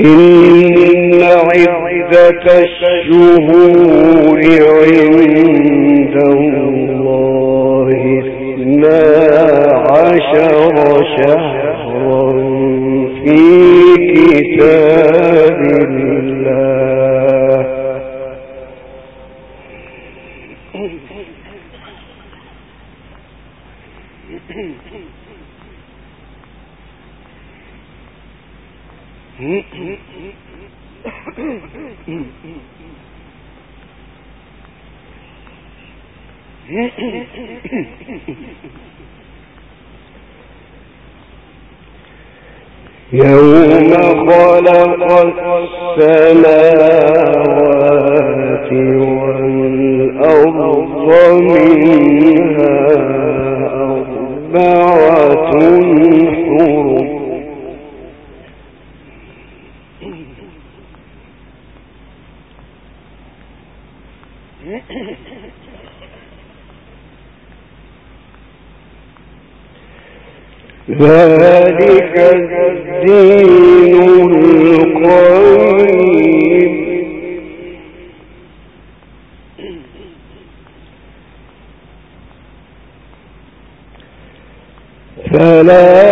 إن عدة الشهور عند الله اثنا عشر شهرا. يوم خلق السماوات والأرض منها أربعة حرم. ذلك فلا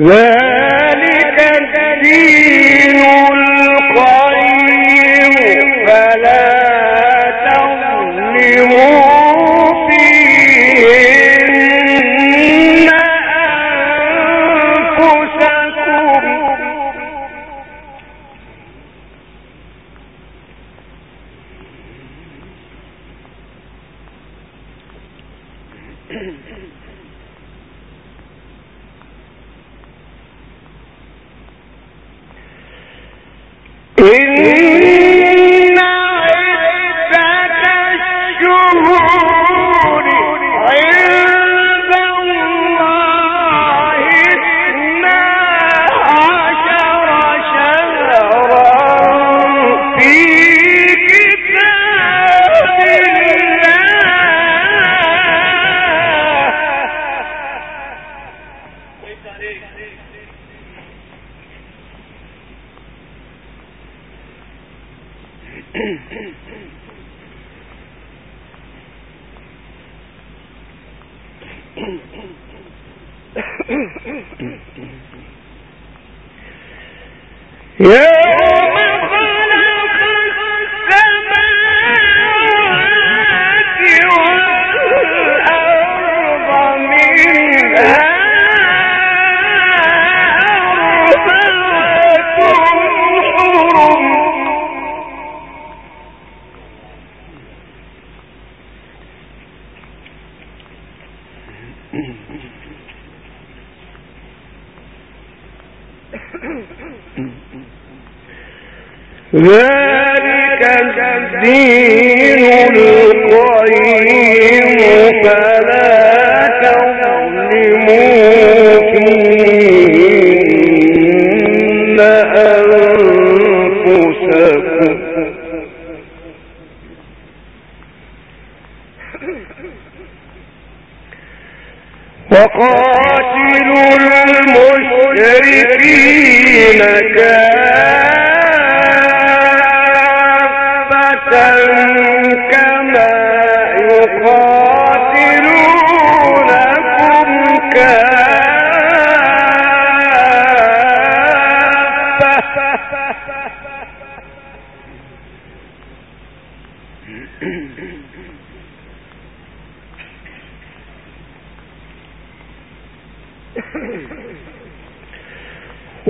ذلك الدين القيم. فلا ذلك الدين القيم فلا تظلموا فيهن أنفسكم. وقاتلوا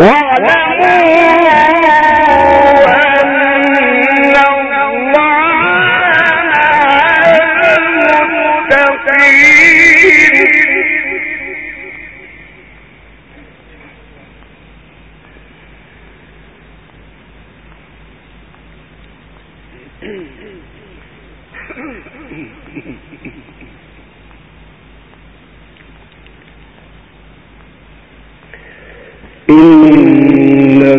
إنما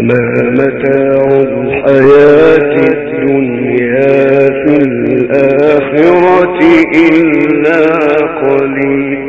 متاع الحياة الدنيا في الآخرة إلا قليل.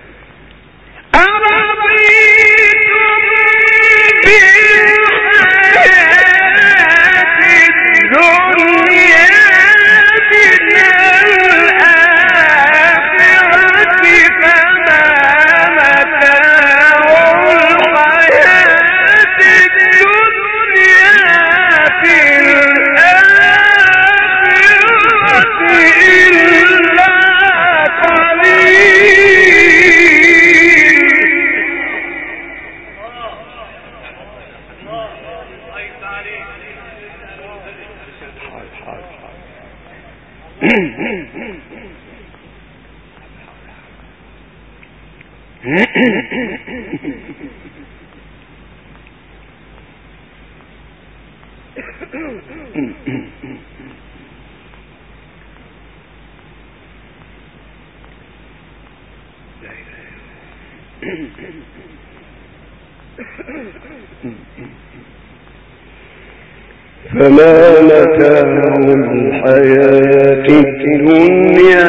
Mm-hmm. فما متاع الحياة الدنيا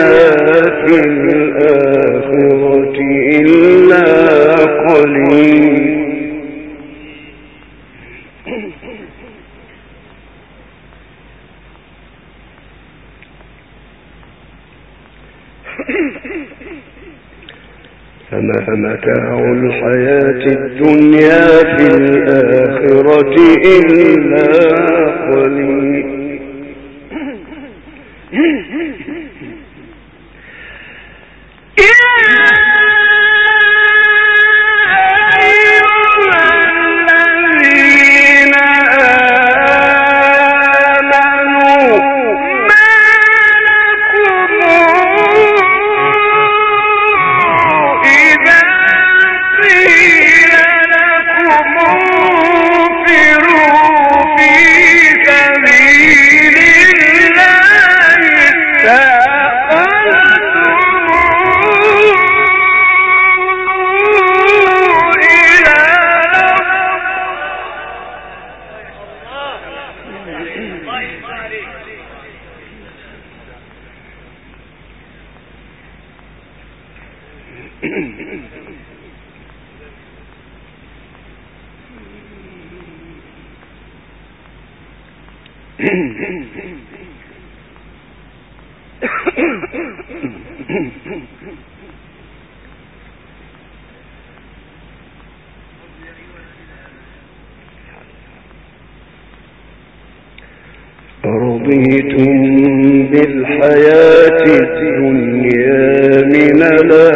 في الآخرة إلا قليل. فما متاع الحياة الدنيا في الآخرة إلا قليل. رضيتم بالحياة الدنيا من الأرض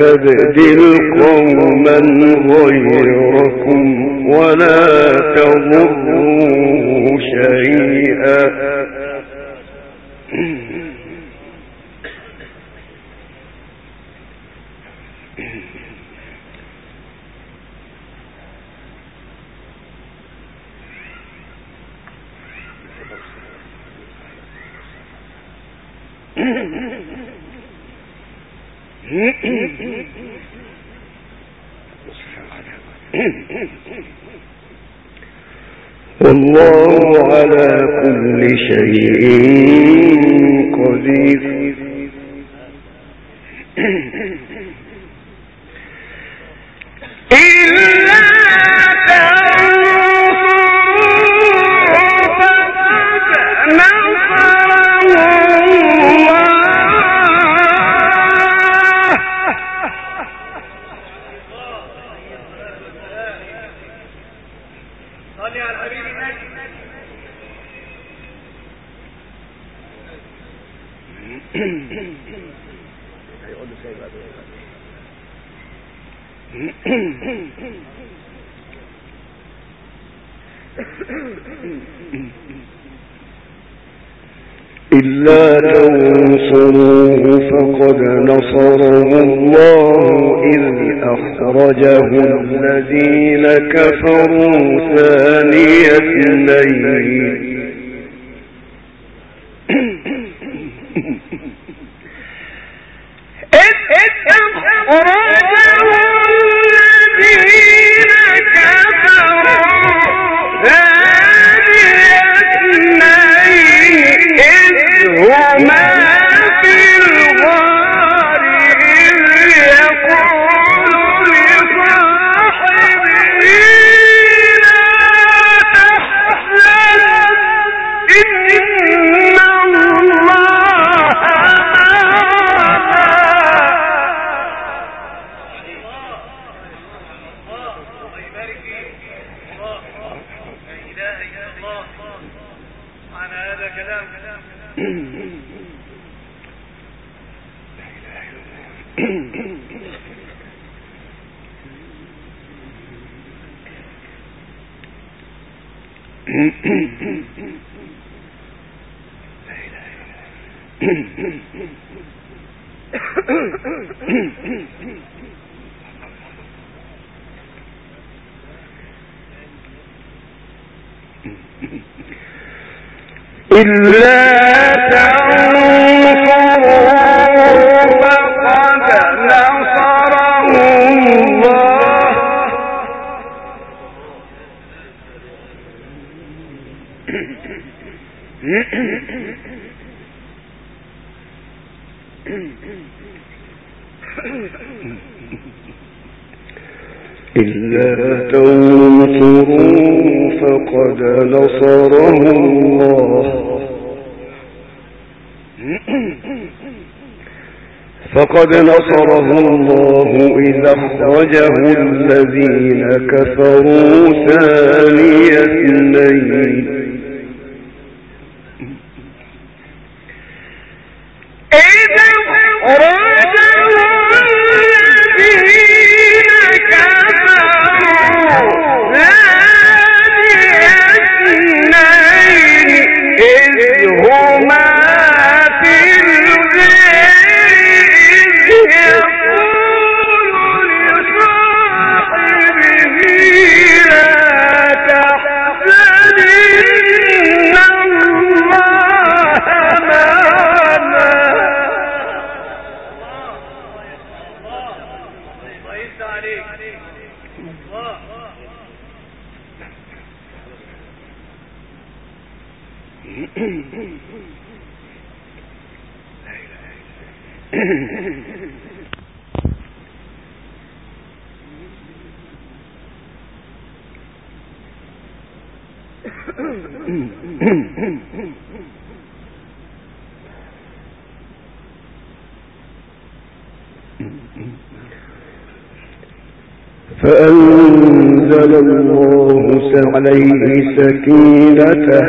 ويستبدل قوما غيركم ولا تضروا شيئا. والله على كل شيء قدير. إلا إلا تنصروه فقد نصره الله إذ أخرجه الذين كفروا ثاني اثنين. إذ أخرجه الذين كفروا ثاني اثنين. Amen. إلا إلا الله. فقد نصره الله إذا أخرجه الذين كفروا ثاني اثنين. فأنزل الله عليه سكينته.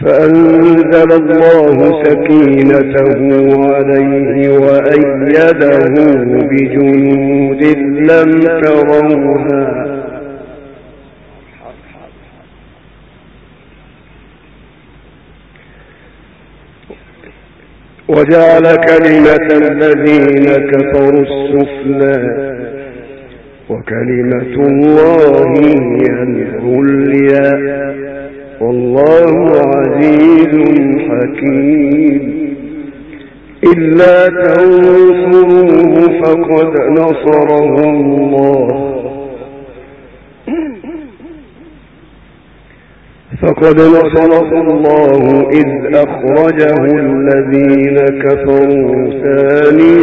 فأنزل الله سكينته عليه وأيده بجنود لم تروها. وجعل كلمة الذين كفروا السفلى وكلمة الله هي العليا والله عزيز حكيم. إلا تنصروه فقد نصره الله. فقد نصره الله إذ أخرجه الذين كفروا ثاني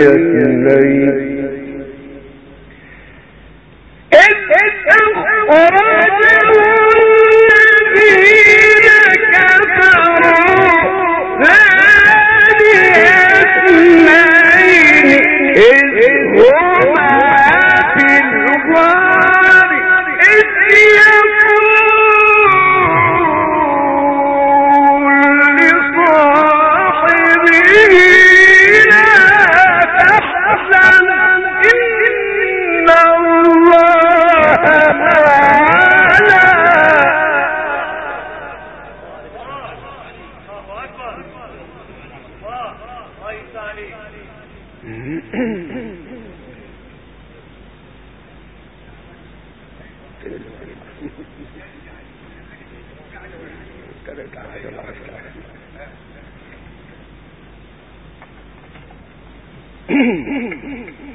اثنين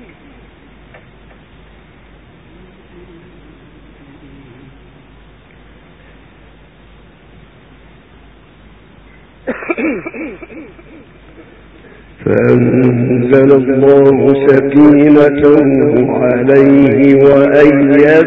فأنزل الله سكينته عليه وأيده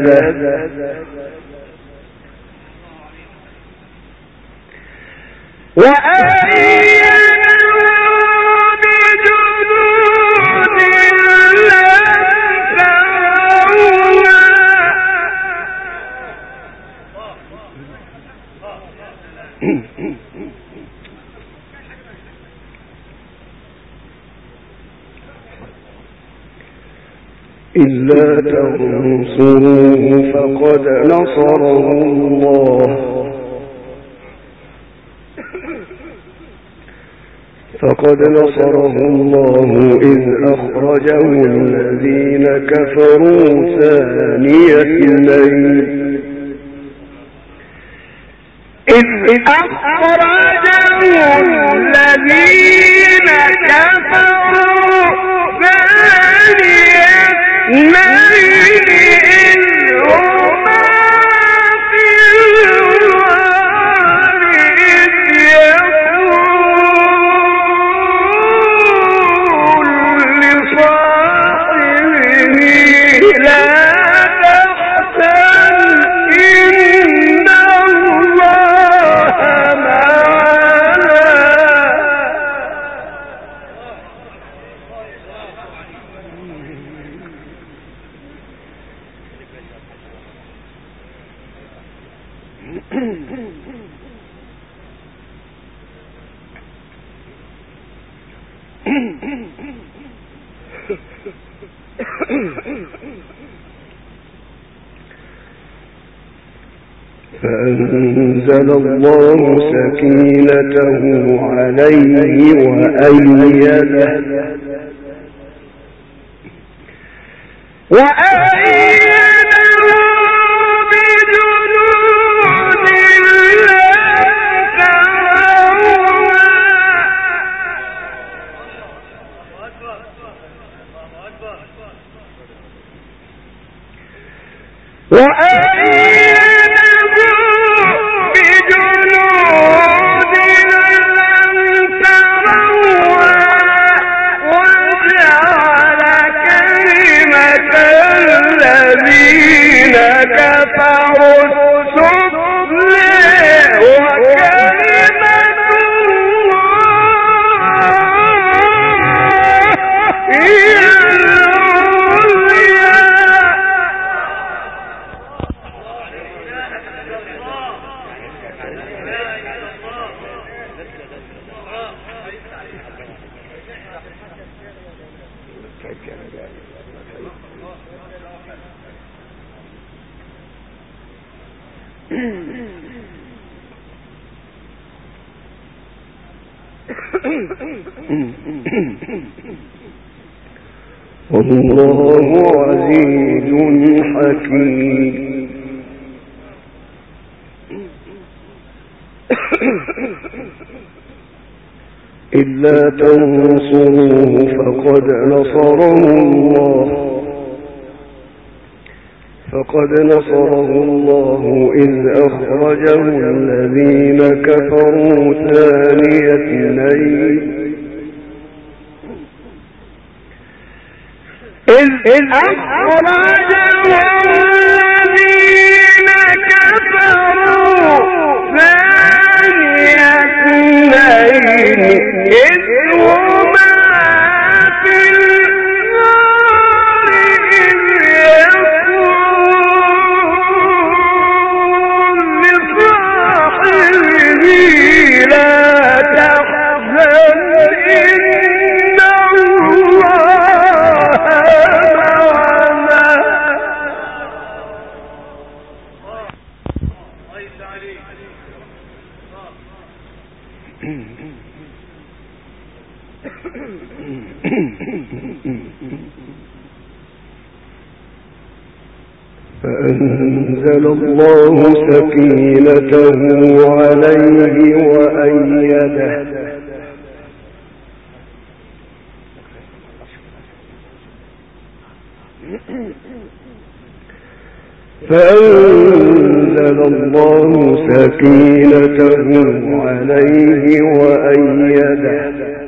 إلا تنصروه فقد نصره الله. فقد نصره الله إذ أخرجه الذين كفروا ثاني اثنين. إذ أخرجه الذين كفروا ثاني اثنين فأنزل الله سكينته عليه وأيده. والله عزيز حكيم. إلا تنصروه فقد نصره الله. فقد نصره الله إذ أخرجه الذين كفروا ثاني اثنين. إذ, إذ فأنزل الله سكينته عليه وأيده. فأنزل الله سكينته عليه وأيده.